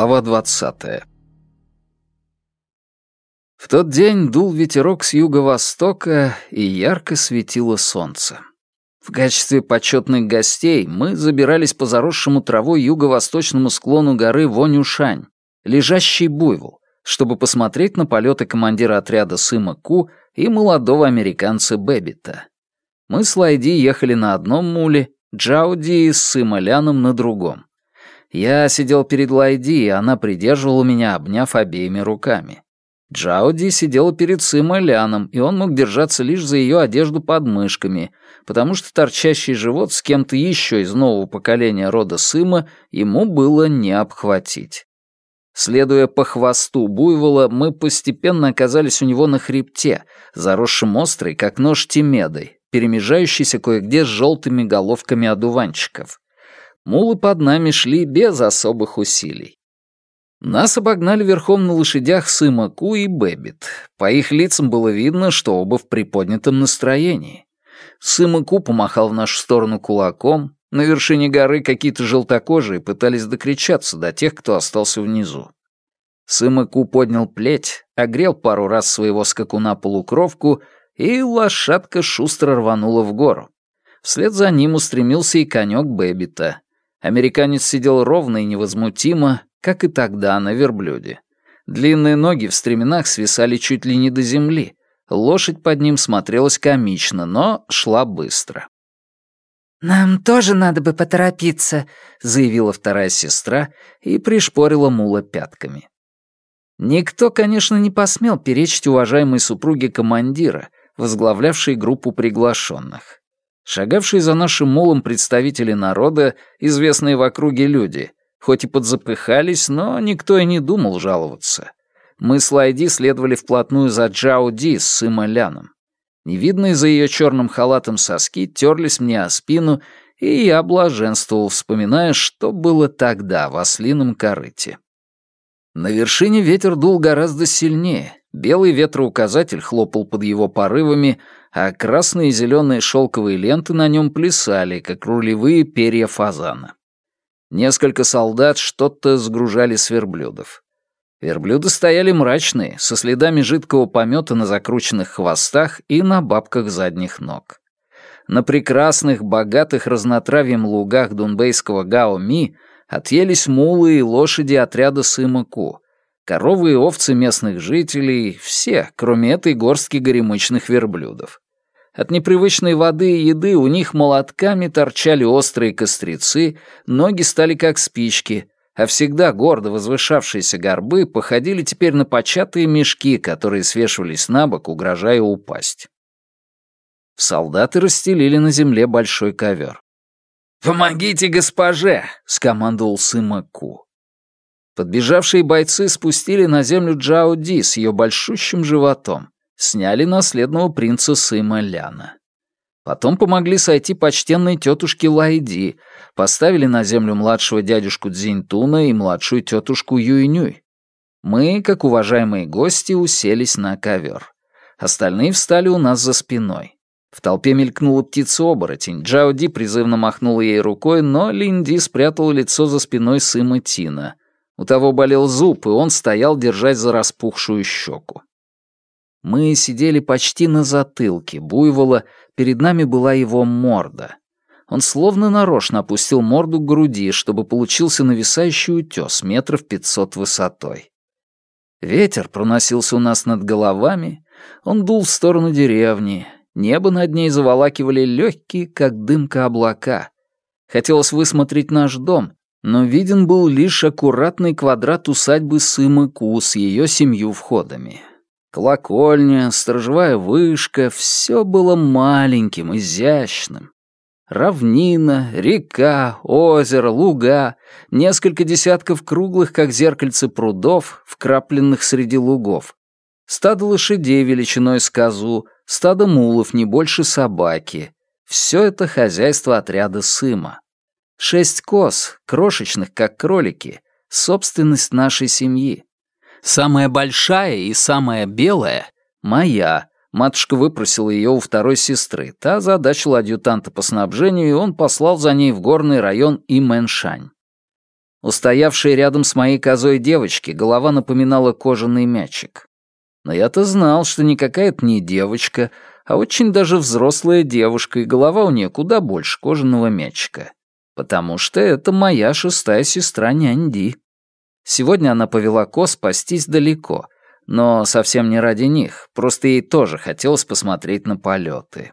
Глава 20. В тот день дул ветерок с юго-востока, и ярко светило солнце. В качестве почетных гостей мы забирались по заросшему травой юго-восточному склону горы Вонюшань, лежащий буйвол, чтобы посмотреть на полеты командира отряда Сыма Ку и молодого американца Бэббита. Мы с Лайди ехали на одном муле, Чжаоди с Сыма Ляном на другом. Я сидел перед Лайди, и она придерживала меня, обняв обеими руками. Джауди сидела перед Сыма Ляном, и он мог держаться лишь за ее одежду под мышками, потому что торчащий живот с кем-то еще из нового поколения рода Сыма ему было не обхватить. Следуя по хвосту буйвола, мы постепенно оказались у него на хребте, заросшим острой, как нож Тимедой, перемежающийся кое-где с желтыми головками одуванчиков. Мулы под нами шли без особых усилий. Нас обогнали верхом на лошадях Сыма Ку и Бэббит. По их лицам было видно, что оба в приподнятом настроении. Сыма Ку помахал в нашу сторону кулаком. На вершине горы какие-то желтокожие пытались докричаться до тех, кто остался внизу. Сыма Ку поднял плеть, огрел пару раз своего скакуна полукровку, и лошадка шустро рванула в гору. Вслед за ним устремился и конек Бэббита. Американец сидел ровно и невозмутимо, как и тогда на верблюде. Длинные ноги в стременах свисали чуть ли не до земли. Лошадь под ним смотрелась комично, но шла быстро. «Нам тоже надо бы поторопиться», — заявила вторая сестра и пришпорила мула пятками. Никто, конечно, не посмел перечить уважаемой супруге командира, возглавлявшей группу приглашенных. Шагавшие за нашим молом представители народа, известные в округе люди, хоть и подзапыхались, но никто и не думал жаловаться. Мы с Лайди следовали вплотную за Джао Ди с Сыма Ляном. Невидные за ее черным халатом соски терлись мне о спину, и я блаженствовал, вспоминая, что было тогда в ослином корыте. На вершине ветер дул гораздо сильнее, белый ветроуказатель хлопал под его порывами, а красные и зеленые шелковые ленты на нем плясали, как рулевые перья фазана. Несколько солдат что-то сгружали с верблюдов. Верблюды стояли мрачные, со следами жидкого помета на закрученных хвостах и на бабках задних ног. На прекрасных, богатых разнотравьем лугах дунбейского Гао-Ми отъелись мулы и лошади отряда Сыма-Ку, Коровы и овцы местных жителей — все, кроме этой горстки горемычных верблюдов. От непривычной воды и еды у них молотками торчали острые кострицы, ноги стали как спички, а всегда гордо возвышавшиеся горбы походили теперь на початые мешки, которые свешивались на бок, угрожая упасть. Солдаты расстелили на земле большой ковер. «Помогите госпоже!» — скомандовал Сыма Ку. Подбежавшие бойцы спустили на землю Джао Ди с ее большущим животом, сняли наследного принца Сыма Ляна. Потом помогли сойти почтенной тетушке Лайди, поставили на землю младшего дядюшку Цзиньтуна и младшую тетушку Юйнюй. Мы, как уважаемые гости, уселись на ковер. Остальные встали у нас за спиной. В толпе мелькнула птица-оборотень. Джао Ди призывно махнула ей рукой, но Линди спрятала лицо за спиной Сыма Тина. У того болел зуб, и он стоял, держась за распухшую щеку. Мы сидели почти на затылке буйвола, перед нами была его морда. Он словно нарочно опустил морду к груди, чтобы получился нависающий утес метров пятьсот высотой. Ветер проносился у нас над головами, он дул в сторону деревни, небо над ней заволакивали легкие, как дымка, облака. Хотелось высмотреть наш дом, но виден был лишь аккуратный квадрат усадьбы Сымы-Ку с ее семью входами. Колокольня, сторожевая вышка — все было маленьким, изящным. Равнина, река, озеро, луга, несколько десятков круглых, как зеркальце прудов, вкрапленных среди лугов. Стадо лошадей величиной с козу, стадо мулов не больше собаки. Все это хозяйство отряда Сыма. Шесть коз, крошечных, как кролики, собственность нашей семьи. Самая большая и самая белая — моя. Матушка выпросила ее у второй сестры. Та задачила адъютанта по снабжению, и он послал за ней в горный район Имэншань. Устоявшей рядом с моей козой девочки голова напоминала кожаный мячик. Но я-то знал, что никакая это не девочка, а очень даже взрослая девушка, и голова у нее куда больше кожаного мячика. Потому что это моя шестая сестра Няньди. Сегодня она повела коз пастись далеко, но совсем не ради них, просто ей тоже хотелось посмотреть на полеты.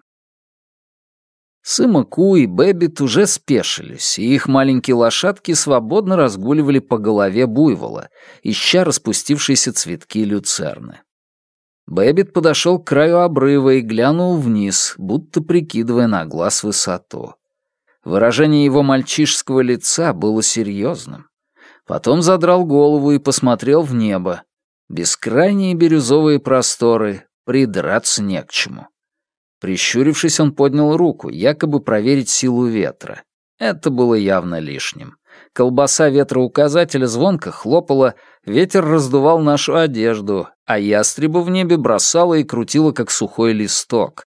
Сыма Ку и Бэббит уже спешились, и их маленькие лошадки свободно разгуливали по голове буйвола, ища распустившиеся цветки люцерны. Бэббит подошел к краю обрыва и глянул вниз, будто прикидывая на глаз высоту. Выражение его мальчишеского лица было серьезным. Потом задрал голову и посмотрел в небо. Бескрайние бирюзовые просторы, придраться не к чему. Прищурившись, он поднял руку, якобы проверить силу ветра. Это было явно лишним. Колбаса ветроуказателя звонко хлопала, ветер раздувал нашу одежду, а ястреба в небе бросало и крутило, как сухой листок.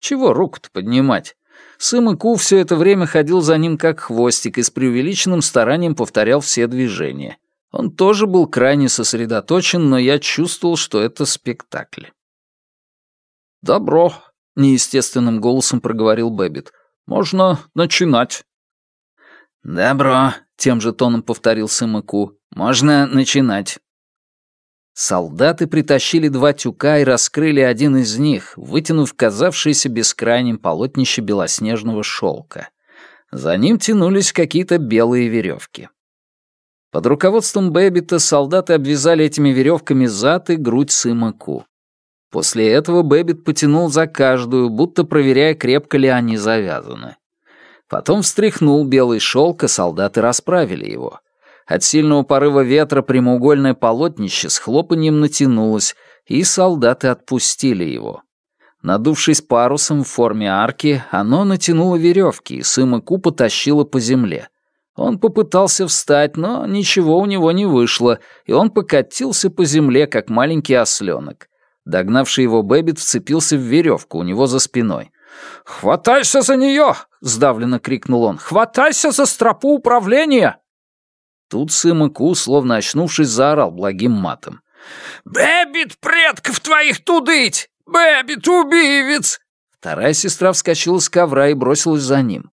Чего руку-то поднимать? Сыма Ку все это время ходил за ним как хвостик и с преувеличенным старанием повторял все движения. Он тоже был крайне сосредоточен, но я чувствовал, что это спектакль. «Добро», — неестественным голосом проговорил Бэббит. «Можно начинать». «Добро», — тем же тоном повторил Сымаку. «Можно начинать». Солдаты притащили два тюка и раскрыли один из них, вытянув казавшееся бескрайним полотнище белоснежного шелка. За ним тянулись какие-то белые веревки. Под руководством Бэббита солдаты обвязали этими веревками зад и грудь Сымаку. После этого Бэббит потянул за каждую, будто проверяя, крепко ли они завязаны. Потом встряхнул белый шелк, и солдаты расправили его. От сильного порыва ветра прямоугольное полотнище с хлопаньем натянулось, и солдаты отпустили его. Надувшись парусом в форме арки, оно натянуло веревки, и Сыма Ку потащило по земле. Он попытался встать, но ничего у него не вышло, и он покатился по земле, как маленький осленок. Догнавший его Бэббит вцепился в веревку у него за спиной. «Хватайся за нее!» — сдавленно крикнул он. «Хватайся за стропу управления!» Тут Сыма Ку, словно очнувшись, заорал благим матом. «Бэббит предков твоих тудыть! Бэббит убивец!» Вторая сестра вскочила с ковра и бросилась за ним.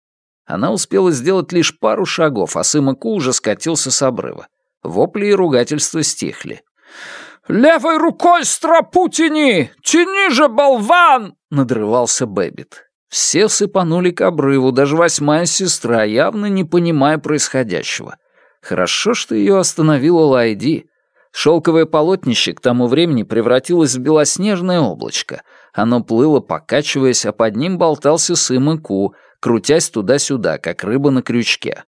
Она успела сделать лишь пару шагов, а Сыма Ку уже скатился с обрыва. Вопли и ругательства стихли. «Левой рукой стропу тяни! Тяни же, болван!» — надрывался Бэббит. Все сыпанули к обрыву, даже восьмая сестра, явно не понимая происходящего. Хорошо, что ее остановила Лайди. Шелковое полотнище к тому времени превратилось в белоснежное облачко. Оно плыло, покачиваясь, а под ним болтался Сыма Ку, крутясь туда-сюда, как рыба на крючке.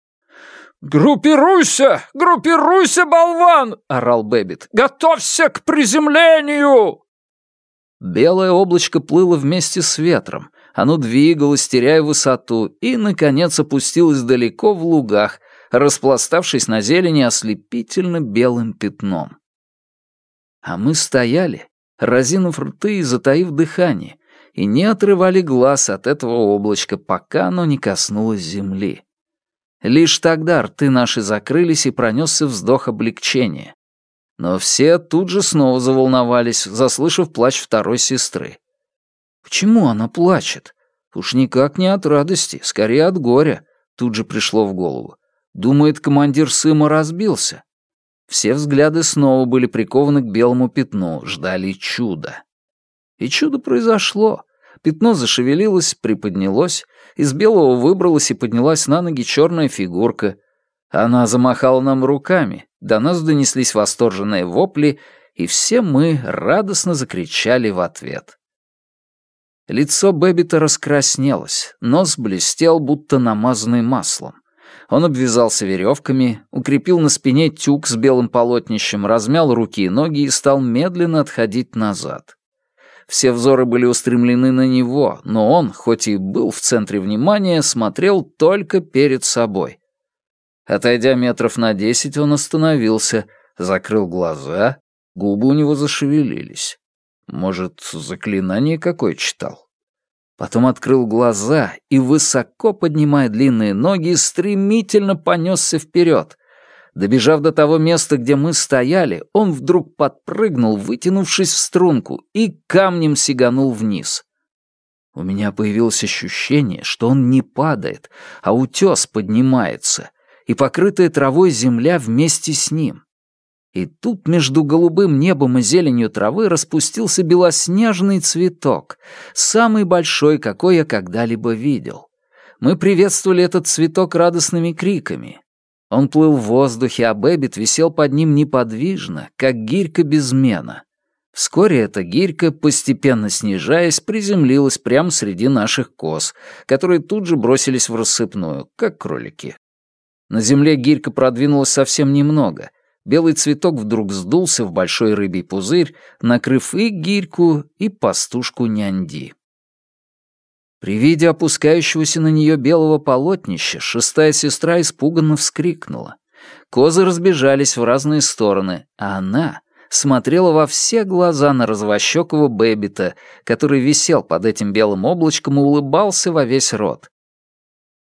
«Группируйся! Группируйся, болван!» — орал Бэббит. «Готовься к приземлению!» Белое облачко плыло вместе с ветром. Оно двигалось, теряя высоту, и, наконец, опустилось далеко в лугах, распластавшись на зелени ослепительно белым пятном. А мы стояли, разинув рты и затаив дыхание, и не отрывали глаз от этого облачка, пока оно не коснулось земли. Лишь тогда рты наши закрылись и пронесся вздох облегчения. Но все тут же снова заволновались, заслышав плач второй сестры. Почему она плачет? Уж никак не от радости, скорее от горя, тут же пришло в голову. Думает, командир Сыма разбился. Все взгляды снова были прикованы к белому пятну, ждали чуда. И чудо произошло. Пятно зашевелилось, приподнялось, из белого выбралась и поднялась на ноги черная фигурка. Она замахала нам руками, до нас донеслись восторженные вопли, и все мы радостно закричали в ответ. Лицо Бэббита раскраснелось, нос блестел, будто намазанный маслом. Он обвязался веревками, укрепил на спине тюк с белым полотнищем, размял руки и ноги и стал медленно отходить назад. Все взоры были устремлены на него, но он, хоть и был в центре внимания, смотрел только перед собой. Отойдя метров на десять, он остановился, закрыл глаза, губы у него зашевелились. Может, заклинание какое читал? Потом открыл глаза и, высоко поднимая длинные ноги, стремительно понесся вперед. Добежав до того места, где мы стояли, он вдруг подпрыгнул, вытянувшись в струнку, и камнем сиганул вниз. У меня появилось ощущение, что он не падает, а утес поднимается, и покрытая травой земля вместе с ним. И тут между голубым небом и зеленью травы распустился белоснежный цветок, самый большой, какой я когда-либо видел. Мы приветствовали этот цветок радостными криками. Он плыл в воздухе, а Бэббит висел под ним неподвижно, как гирька безмена. Вскоре эта гирька, постепенно снижаясь, приземлилась прямо среди наших коз, которые тут же бросились в рассыпную, как кролики. На земле гирька продвинулась совсем немного — белый цветок вдруг сдулся в большой рыбий пузырь, накрыв и гирьку, и пастушку нянди. При виде опускающегося на нее белого полотнища шестая сестра испуганно вскрикнула. Козы разбежались в разные стороны, а она смотрела во все глаза на розовощекого Бэббита, который висел под этим белым облачком и улыбался во весь рот.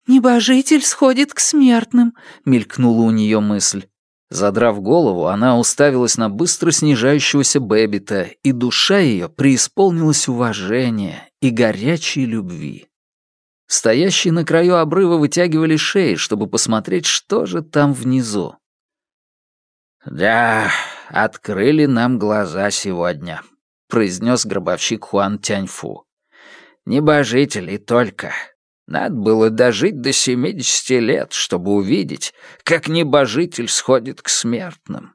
«Небожитель сходит к смертным», — мелькнула у нее мысль. Задрав голову, она уставилась на быстро снижающегося Бэббита, и душа ее преисполнилась уважения и горячей любви. Стоящие на краю обрыва вытягивали шеи, чтобы посмотреть, что же там внизу. «Да, открыли нам глаза сегодня», — произнес гробовщик Хуан Тяньфу. «Небожители только. Надо было дожить до семидесяти лет, чтобы увидеть, как небожитель сходит к смертным.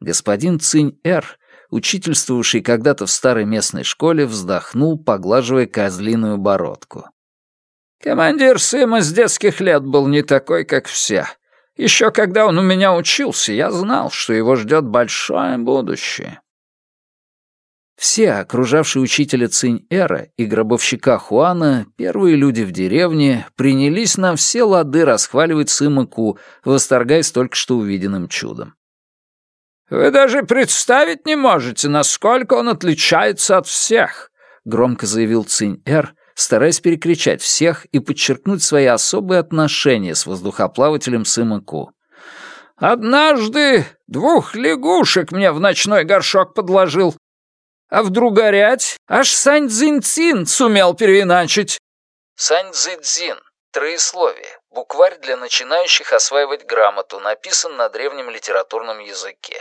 Господин Цинь-Эр, учительствовавший когда-то в старой местной школе, вздохнул, поглаживая козлиную бородку. «Командир Сыма с детских лет был не такой, как все. Еще когда он у меня учился, я знал, что его ждет большое будущее. Все, окружавшие учителя Цинь-Эра и гробовщика Хуана, первые люди в деревне, принялись на все лады расхваливать Сыма Ку, восторгаясь только что увиденным чудом. «Вы даже представить не можете, насколько он отличается от всех», — громко заявил Цинь-Эр, стараясь перекричать всех и подчеркнуть свои особые отношения с воздухоплавателем Сыма Ку. «Однажды двух лягушек мне в ночной горшок подложил, а вдруг горять? Аж Сань Цзиньцин сумел переиначить. Сань Цзиньцин. Троесловие. Букварь для начинающих осваивать грамоту, написан на древнем литературном языке.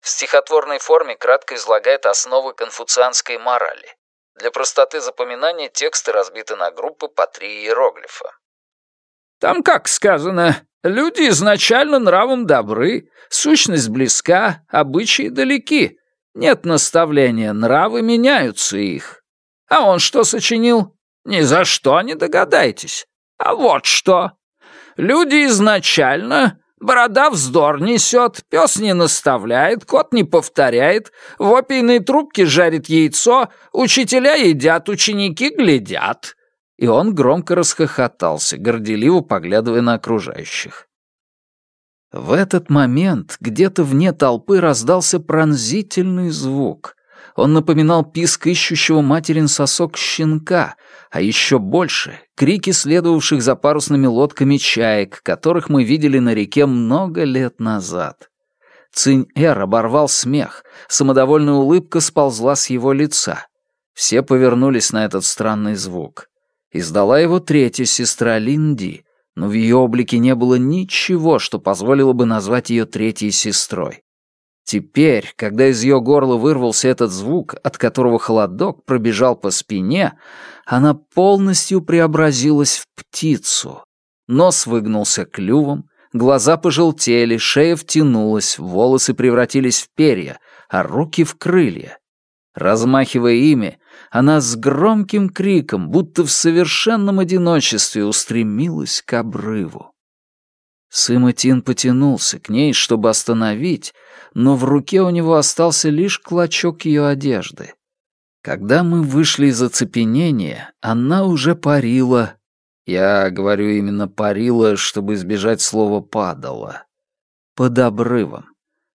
В стихотворной форме кратко излагает основы конфуцианской морали. Для простоты запоминания тексты разбиты на группы по три иероглифа. Там как сказано, люди изначально нравом добры, сущность близка, обычаи далеки. Нет наставления, нравы меняются их. А он что сочинил? Ни за что не догадаетесь. А вот что. Люди изначально... Борода вздор несет, пес не наставляет, кот не повторяет, в опийной трубке жарит яйцо, учителя едят, ученики глядят. И он громко расхохотался, горделиво поглядывая на окружающих. В этот момент где-то вне толпы раздался пронзительный звук. Он напоминал писк ищущего материн сосок щенка, а еще больше — крики следовавших за парусными лодками чаек, которых мы видели на реке много лет назад. Цинь-Эр оборвал смех, самодовольная улыбка сползла с его лица. Все повернулись на этот странный звук. Издала его третья сестра Линди, но в ее облике не было ничего, что позволило бы назвать ее третьей сестрой. Теперь, когда из ее горла вырвался этот звук, от которого холодок пробежал по спине, она полностью преобразилась в птицу. Нос выгнулся клювом, глаза пожелтели, шея втянулась, волосы превратились в перья, а руки в крылья. Размахивая ими, она с громким криком, будто в совершенном одиночестве, устремилась к обрыву. Сыматин потянулся к ней, чтобы остановить, но в руке у него остался лишь клочок ее одежды. Когда мы вышли из оцепенения, она уже парила. Я говорю именно парила, чтобы избежать слова «падала». Под обрывом.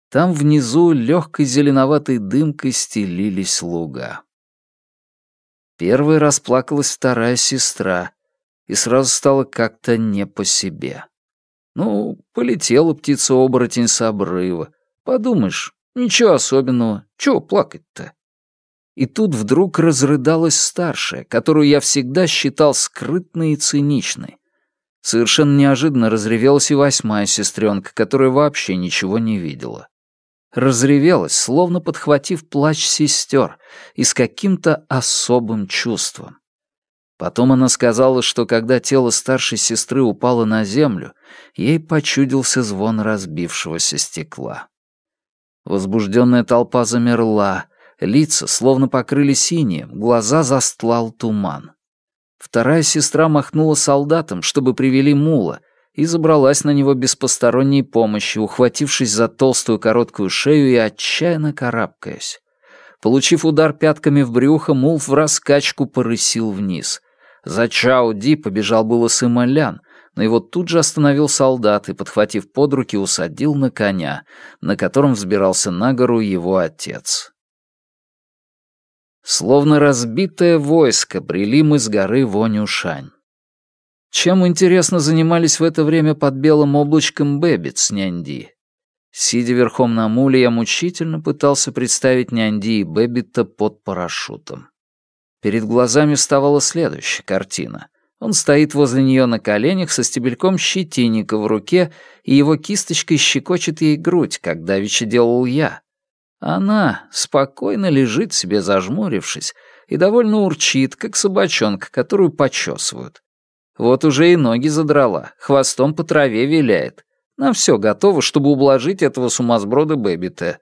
Там внизу легкой зеленоватой дымкой стелились луга. Первой расплакалась вторая сестра, и сразу стало как-то не по себе. Ну, полетела птица-оборотень с обрыва. Подумаешь, ничего особенного, чего плакать-то? И тут вдруг разрыдалась старшая, которую я всегда считал скрытной и циничной. Совершенно неожиданно разревелась и восьмая сестренка, которая вообще ничего не видела. Разревелась, словно подхватив плач сестер, и с каким-то особым чувством. Потом она сказала, что когда тело старшей сестры упало на землю, ей почудился звон разбившегося стекла. Возбужденная толпа замерла, лица словно покрыли синим, глаза застлал туман. Вторая сестра махнула солдатам, чтобы привели мула, и забралась на него без посторонней помощи, ухватившись за толстую короткую шею и отчаянно карабкаясь. Получив удар пятками в брюхо, мул в раскачку порысил вниз. За Чао Ди побежал было Сымолян, но его тут же остановил солдат и, подхватив под руки, усадил на коня, на котором взбирался на гору его отец. Словно разбитое войско брели мы с горы Вонюшань. Чем, интересно, занимались в это время под белым облачком Бэббит с Нянди? Сидя верхом на муле, я мучительно пытался представить Нянди и Бэббита под парашютом. Перед глазами вставала следующая картина. Он стоит возле нее на коленях со стебельком щетинника в руке, и его кисточкой щекочет ей грудь, как давеча делал я. Она спокойно лежит себе, зажмурившись, и довольно урчит, как собачонка, которую почесывают. Вот уже и ноги задрала, хвостом по траве виляет. На все готово, чтобы ублажить этого сумасброда Бэббита.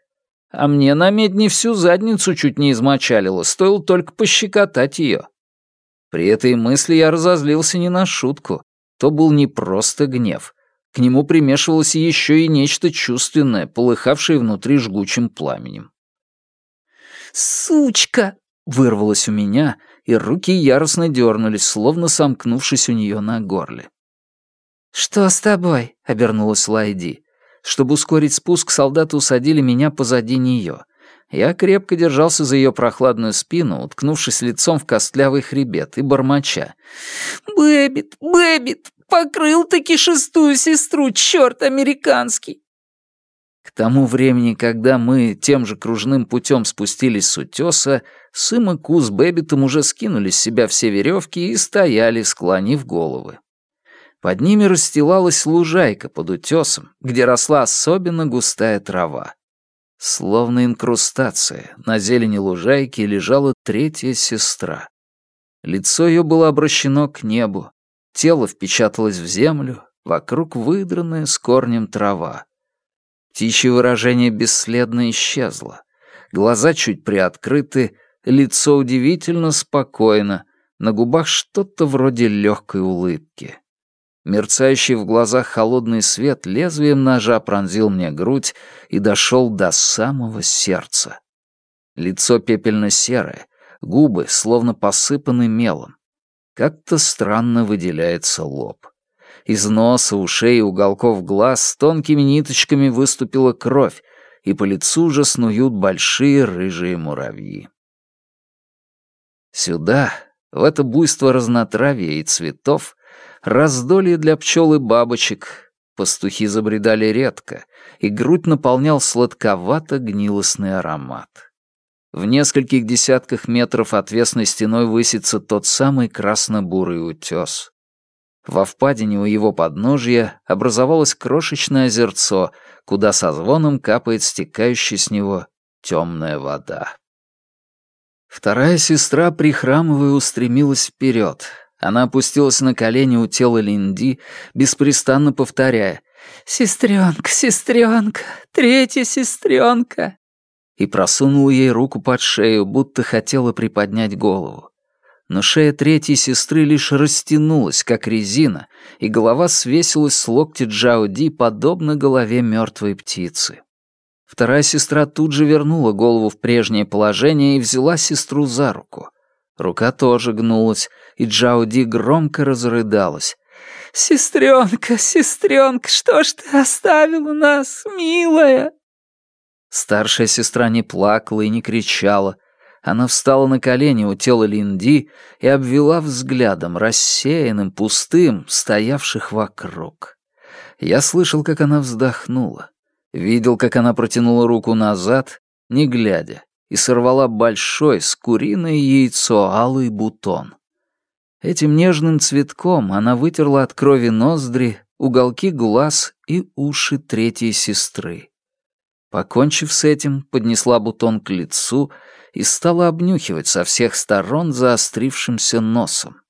А мне на медне всю задницу чуть не измочалило, стоило только пощекотать ее. При этой мысли я разозлился не на шутку. То был не просто гнев. К нему примешивалось еще и нечто чувственное, полыхавшее внутри жгучим пламенем. «Сучка!» — вырвалось у меня, и руки яростно дернулись, словно сомкнувшись у нее на горле. «Что с тобой?» — обернулась Лайди. Чтобы ускорить спуск, солдаты усадили меня позади нее. Я крепко держался за ее прохладную спину, уткнувшись лицом в костлявый хребет и бормоча. «Бэббит, Бэббит, покрыл-таки шестую сестру, черт американский!» К тому времени, когда мы тем же кружным путем спустились с утеса, Сыма Ку с Бэббитом уже скинули с себя все веревки и стояли, склонив головы. Под ними расстилалась лужайка под утесом, где росла особенно густая трава. Словно инкрустация, на зелени лужайки лежала третья сестра. Лицо ее было обращено к небу, тело впечаталось в землю, вокруг выдранная с корнем трава. Птичье выражение бесследно исчезло. Глаза чуть приоткрыты, лицо удивительно спокойно, на губах что-то вроде легкой улыбки. Мерцающий в глазах холодный свет лезвием ножа пронзил мне грудь и дошел до самого сердца. Лицо пепельно-серое, губы словно посыпаны мелом. Как-то странно выделяется лоб. Из носа, ушей и уголков глаз тонкими ниточками выступила кровь, и по лицу уже снуют большие рыжие муравьи. Сюда, в это буйство разнотравья и цветов, раздолье для пчел и бабочек. Пастухи забредали редко, и грудь наполнял сладковато-гнилостный аромат. В нескольких десятках метров отвесной стеной высится тот самый красно-бурый утес. Во впадине у его подножья образовалось крошечное озерцо, куда со звоном капает стекающая с него темная вода. Вторая сестра, прихрамывая, устремилась вперед, она опустилась на колени у тела Линди, беспрестанно повторяя «Сестренка, сестренка, третья сестренка!» и просунула ей руку под шею, будто хотела приподнять голову. Но шея третьей сестры лишь растянулась, как резина, и голова свесилась с локти Джао Ди, подобно голове мертвой птицы. Вторая сестра тут же вернула голову в прежнее положение и взяла сестру за руку. Рука тоже гнулась, и Джауди громко разрыдалась. «Сестренка, сестренка, что ж ты оставила нас, милая?» Старшая сестра не плакала и не кричала. Она встала на колени у тела Линди и обвела взглядом, рассеянным, пустым, стоявших вокруг. Я слышал, как она вздохнула. Видел, как она протянула руку назад, не глядя, и сорвала большой с куриное яйцо алый бутон. Этим нежным цветком она вытерла от крови ноздри, уголки глаз и уши третьей сестры. Покончив с этим, поднесла бутон к лицу и стала обнюхивать со всех сторон заострившимся носом.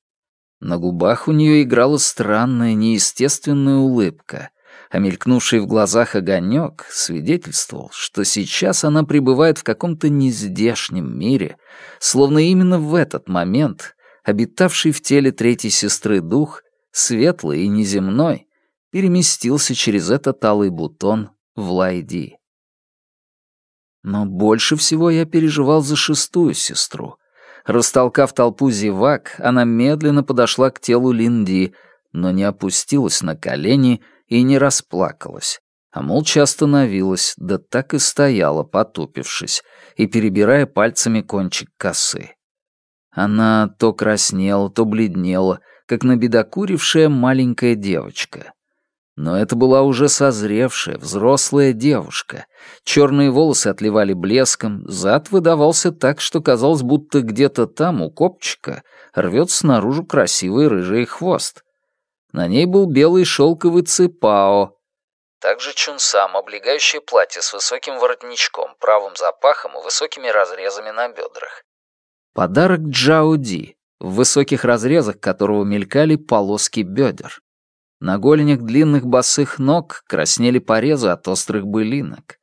На губах у нее играла странная, неестественная улыбка, а мелькнувший в глазах огонек свидетельствовал, что сейчас она пребывает в каком-то нездешнем мире, словно именно в этот момент обитавший в теле третьей сестры дух, светлый и неземной, переместился через этот алый бутон в Лайди. Но больше всего я переживал за шестую сестру. Растолкав толпу зевак, она медленно подошла к телу Линди, но не опустилась на колени и не расплакалась, а молча остановилась, да так и стояла, потупившись, и перебирая пальцами кончик косы. Она то краснела, то бледнела, как набедокурившая маленькая девочка. Но это была уже созревшая, взрослая девушка. Черные волосы отливали блеском, зад выдавался так, что казалось, будто где-то там, у копчика, рвется наружу красивый рыжий хвост. На ней был белый шелковый ципао. Также чунсам, облегающее платье с высоким воротничком, правым запахом и высокими разрезами на бедрах. Подарок Джауди, в высоких разрезах которого мелькали полоски бедер. На голенях длинных босых ног краснели порезы от острых былинок.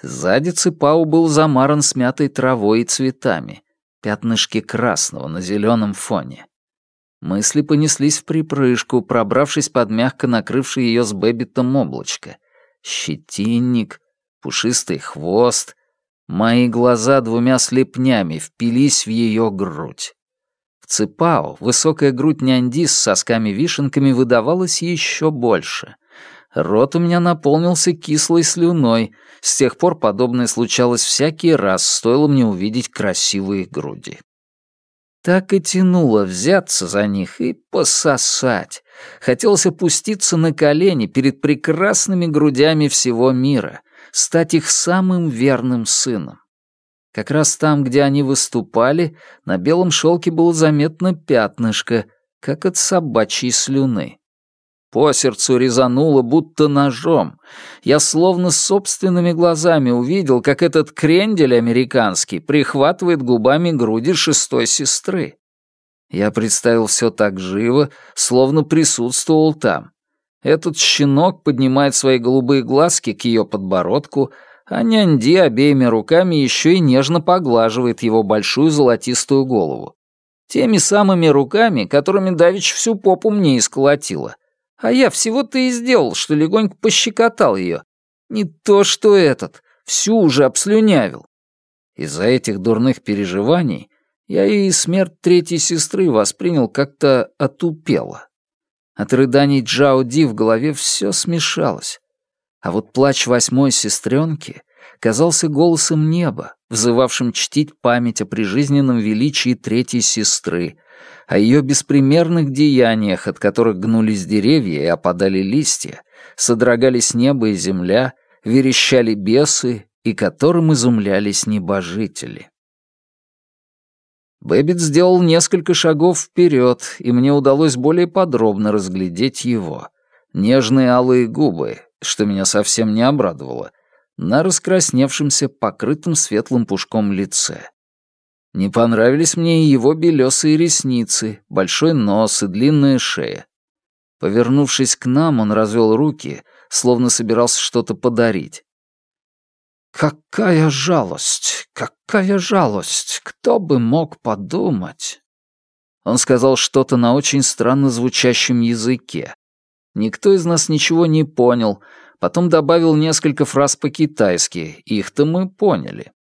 Сзади Ципау был замаран смятой травой и цветами, пятнышки красного на зеленом фоне. Мысли понеслись вприпрыжку, пробравшись под мягко накрывшее ее с Бэббитом облачко. Щетинник, пушистый хвост, Мои глаза двумя слепнями впились в ее грудь. Ципао высокая грудь Нянди с сосками-вишенками выдавалась еще больше. Рот у меня наполнился кислой слюной. С тех пор подобное случалось всякий раз, стоило мне увидеть красивые груди. Так и тянуло взяться за них и пососать. Хотелось опуститься на колени перед прекрасными грудями всего мира — стать их самым верным сыном. Как раз там, где они выступали, на белом шелке было заметно пятнышко, как от собачьей слюны. По сердцу резануло, будто ножом. Я словно собственными глазами увидел, как этот крендель американский прихватывает губами груди шестой сестры. Я представил все так живо, словно присутствовал там. Этот щенок поднимает свои голубые глазки к ее подбородку, а нянди обеими руками еще и нежно поглаживает его большую золотистую голову. Теми самыми руками, которыми Давич всю попу мне исколотила. А я всего-то и сделал, что легонько пощекотал ее. Не то что этот, всю уже обслюнявил. Из-за этих дурных переживаний я и смерть третьей сестры воспринял как-то отупело. От рыданий Джао Ди в голове все смешалось. А вот плач восьмой сестренки казался голосом неба, взывавшим чтить память о прижизненном величии третьей сестры, о ее беспримерных деяниях, от которых гнулись деревья и опадали листья, содрогались небо и земля, верещали бесы и которым изумлялись небожители. Бэббит сделал несколько шагов вперед, и мне удалось более подробно разглядеть его. Нежные алые губы, что меня совсем не обрадовало, на раскрасневшемся, покрытом светлым пушком лице. Не понравились мне и его белесые ресницы, большой нос и длинная шея. Повернувшись к нам, он развел руки, словно собирался что-то подарить. Какая жалость, какая жалость, кто бы мог подумать? Он сказал что-то на очень странно звучащем языке. Никто из нас ничего не понял, потом добавил несколько фраз по-китайски, их-то мы поняли.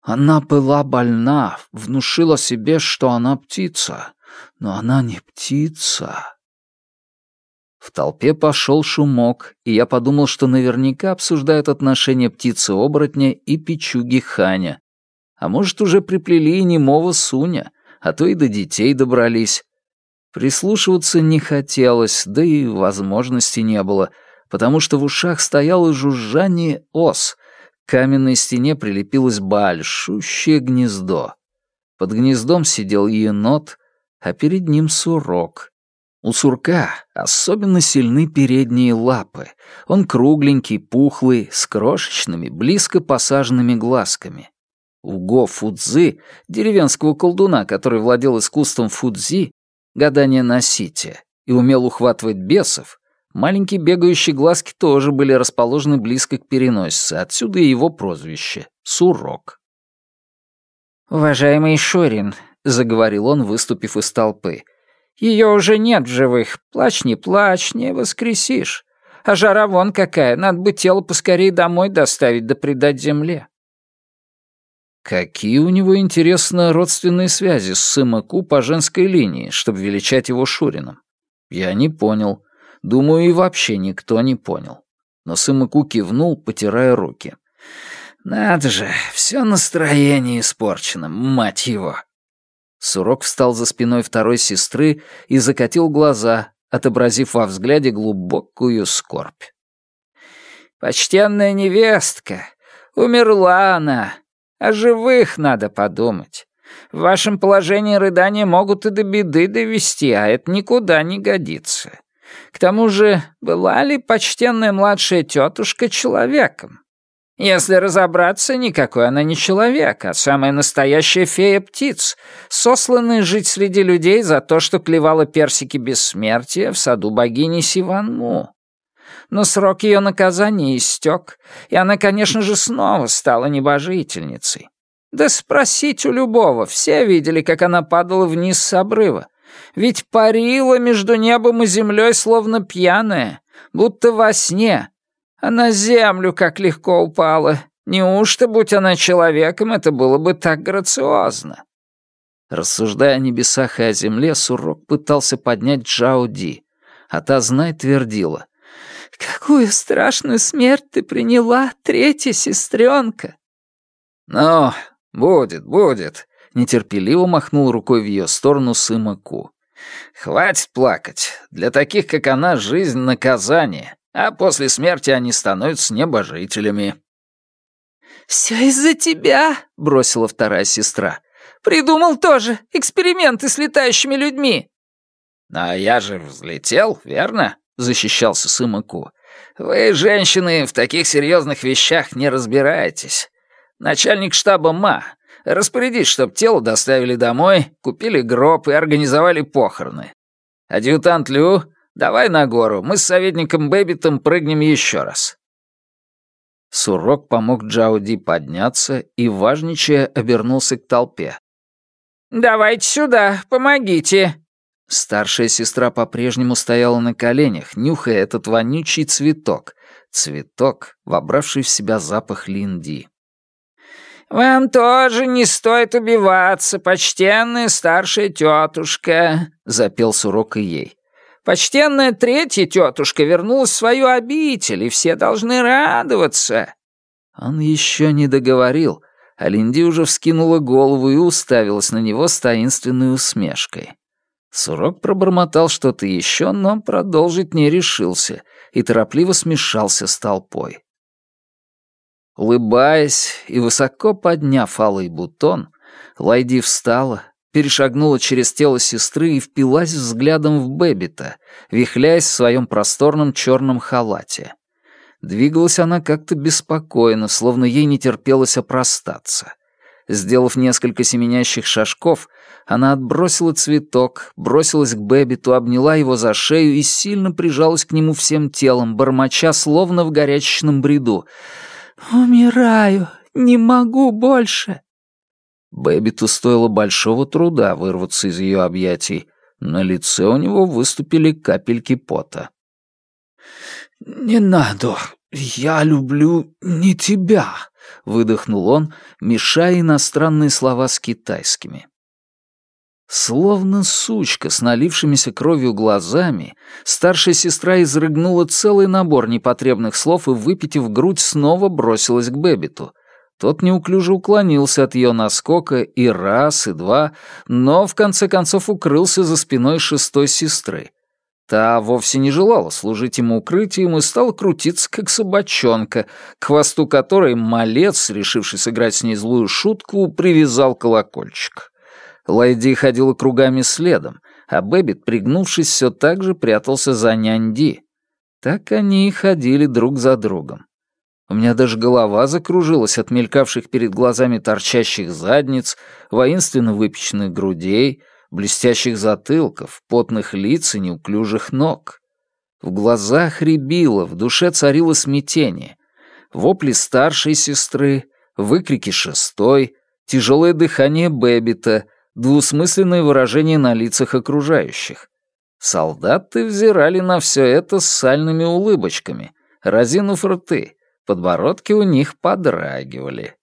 Она была больна, внушила себе, что она птица, но она не птица. В толпе пошел шумок, и я подумал, что наверняка обсуждают отношения птицы-оборотня и печуги Ханя. А может, уже приплели и немого Суня, а то и до детей добрались. Прислушиваться не хотелось, да и возможности не было. потому что в ушах стояло жужжание ос. К каменной стене прилепилось большущее гнездо. Под гнездом сидел енот, а перед ним сурок. У сурка особенно сильны передние лапы. Он кругленький, пухлый, с крошечными, близко посаженными глазками. У Го Фудзи, деревенского колдуна, который владел искусством фудзи, гадания на сите, и умел ухватывать бесов, маленькие бегающие глазки тоже были расположены близко к переносице, отсюда и его прозвище — Сурок. «Уважаемый Шурин», — заговорил он, выступив из толпы, ее уже нет в живых. Плачь, не плачь, не воскресишь. А жара вон какая, надо бы тело поскорее домой доставить да предать земле. Какие у него, интересно, родственные связи с Сымаку по женской линии, чтобы величать его Шурином? Я не понял. Думаю, и вообще никто не понял. Но Сымаку кивнул, потирая руки. «Надо же, все настроение испорчено, мать его!» Сурок встал за спиной второй сестры и закатил глаза, отобразив во взгляде глубокую скорбь. «Почтенная невестка, умерла она. О живых надо подумать. В вашем положении рыдания могут и до беды довести, а это никуда не годится. К тому же, была ли почтенная младшая тетушка человеком? Если разобраться, никакой она не человек, а самая настоящая фея птиц, сосланная жить среди людей за то, что клевала персики бессмертия в саду богини Сиванму. Но срок ее наказания истек, и она, конечно же, снова стала небожительницей. Да спросить у любого, все видели, как она падала вниз с обрыва. Ведь парила между небом и землей, словно пьяная, будто во сне, а на землю как легко упала. Неужто, будь она человеком, это было бы так грациозно?» Рассуждая о небесах и о земле, Сурок пытался поднять Джао Ди, а та, знай, твердила. «Какую страшную смерть ты приняла, третья сестренка!» «Ну, будет, будет», — нетерпеливо махнул рукой в ее сторону Сыма Ку. «Хватит плакать. Для таких, как она, жизнь — наказание а после смерти они становятся небожителями». «Все из-за тебя», — бросила вторая сестра. «Придумал тоже эксперименты с летающими людьми». «А я же взлетел, верно?» — защищался Сымаку. «Вы, женщины, в таких серьезных вещах не разбираетесь. Начальник штаба Ма, распорядись, чтоб тело доставили домой, купили гроб и организовали похороны. Адъютант Лю, Давай на гору, мы с советником Бэббитом прыгнем еще раз». Сурок помог Чжаоди подняться и, важничая, обернулся к толпе. «Давайте сюда, помогите!» Старшая сестра по-прежнему стояла на коленях, нюхая этот вонючий цветок. Цветок, вобравший в себя запах линди. «Вам тоже не стоит убиваться, почтенная старшая тетушка», — запел Сурок и ей. Почтенная третья тетушка вернулась в свою обитель, и все должны радоваться». Он еще не договорил, а Линди уже вскинула голову и уставилась на него с таинственной усмешкой. Сурок пробормотал что-то еще, но продолжить не решился и торопливо смешался с толпой. Улыбаясь и высоко подняв алый бутон, Лайди встала, перешагнула через тело сестры и впилась взглядом в Бэббита, вихляясь в своем просторном черном халате. Двигалась она как-то беспокойно, словно ей не терпелось опростаться. Сделав несколько семенящих шажков, она отбросила цветок, бросилась к Бэббиту, обняла его за шею и сильно прижалась к нему всем телом, бормоча, словно в горячечном бреду. «Умираю, не могу больше!» Бэббиту стоило большого труда вырваться из ее объятий. На лице у него выступили капельки пота. «Не надо, я люблю не тебя», — выдохнул он, мешая иностранные слова с китайскими. Словно сучка с налившимися кровью глазами, старшая сестра изрыгнула целый набор непотребных слов и, выпитив грудь, снова бросилась к Бэббиту. Тот неуклюже уклонился от ее наскока и раз, и два, но в конце концов укрылся за спиной шестой сестры. Та вовсе не желала служить ему укрытием и стала крутиться, как собачонка, к хвосту которой малец, решивший сыграть с ней злую шутку, привязал колокольчик. Лайди ходила кругами следом, а Бэббит, пригнувшись, все так же прятался за Нянди. Так они и ходили друг за другом. У меня даже голова закружилась от мелькавших перед глазами торчащих задниц, воинственно выпяченных грудей, блестящих затылков, потных лиц и неуклюжих ног. В глазах рябило, в душе царило смятение. Вопли старшей сестры, выкрики шестой, тяжелое дыхание Бэббита, двусмысленное выражение на лицах окружающих. Солдаты взирали на все это с сальными улыбочками, разинув рты, подбородки у них подрагивали.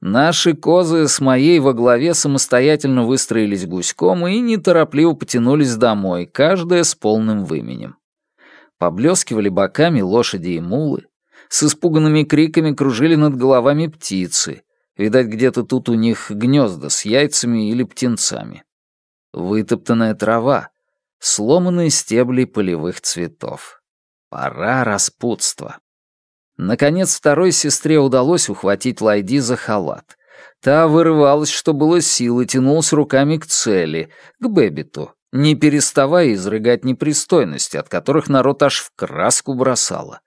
Наши козы с моей во главе самостоятельно выстроились гуськом и неторопливо потянулись домой, каждая с полным выменем. Поблескивали боками лошади и мулы, с испуганными криками кружили над головами птицы, видать, где-то тут у них гнезда с яйцами или птенцами. Вытоптанная трава, сломанные стебли полевых цветов. Пора распутства. Наконец, второй сестре удалось ухватить Лайди за халат. Та вырывалась, что было силы, тянулась руками к цели, к Бэббиту, не переставая изрыгать непристойности, от которых народ аж в краску бросала.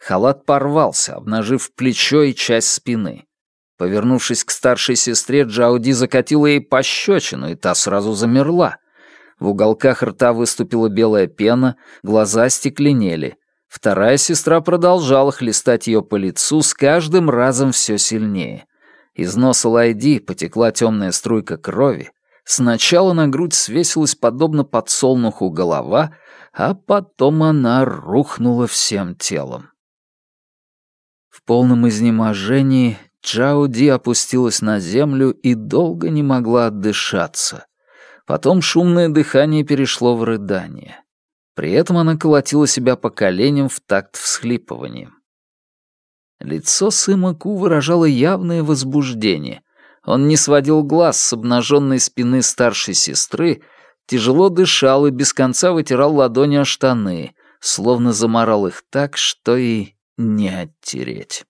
Халат порвался, обнажив плечо и часть спины. Повернувшись к старшей сестре, Джауди закатила ей пощечину, и та сразу замерла. В уголках рта выступила белая пена, глаза стекленели. Вторая сестра продолжала хлестать ее по лицу с каждым разом все сильнее. Из носа Лайди потекла темная струйка крови. Сначала на грудь свесилась подобно подсолнуху голова, а потом она рухнула всем телом. В полном изнеможении Ди опустилась на землю и долго не могла отдышаться. Потом шумное дыхание перешло в рыдание. При этом она колотила себя по коленям в такт всхлипыванием. Лицо Сыма Ку выражало явное возбуждение. Он не сводил глаз с обнаженной спины старшей сестры, тяжело дышал и без конца вытирал ладони о штаны, словно заморал их так, что и не оттереть.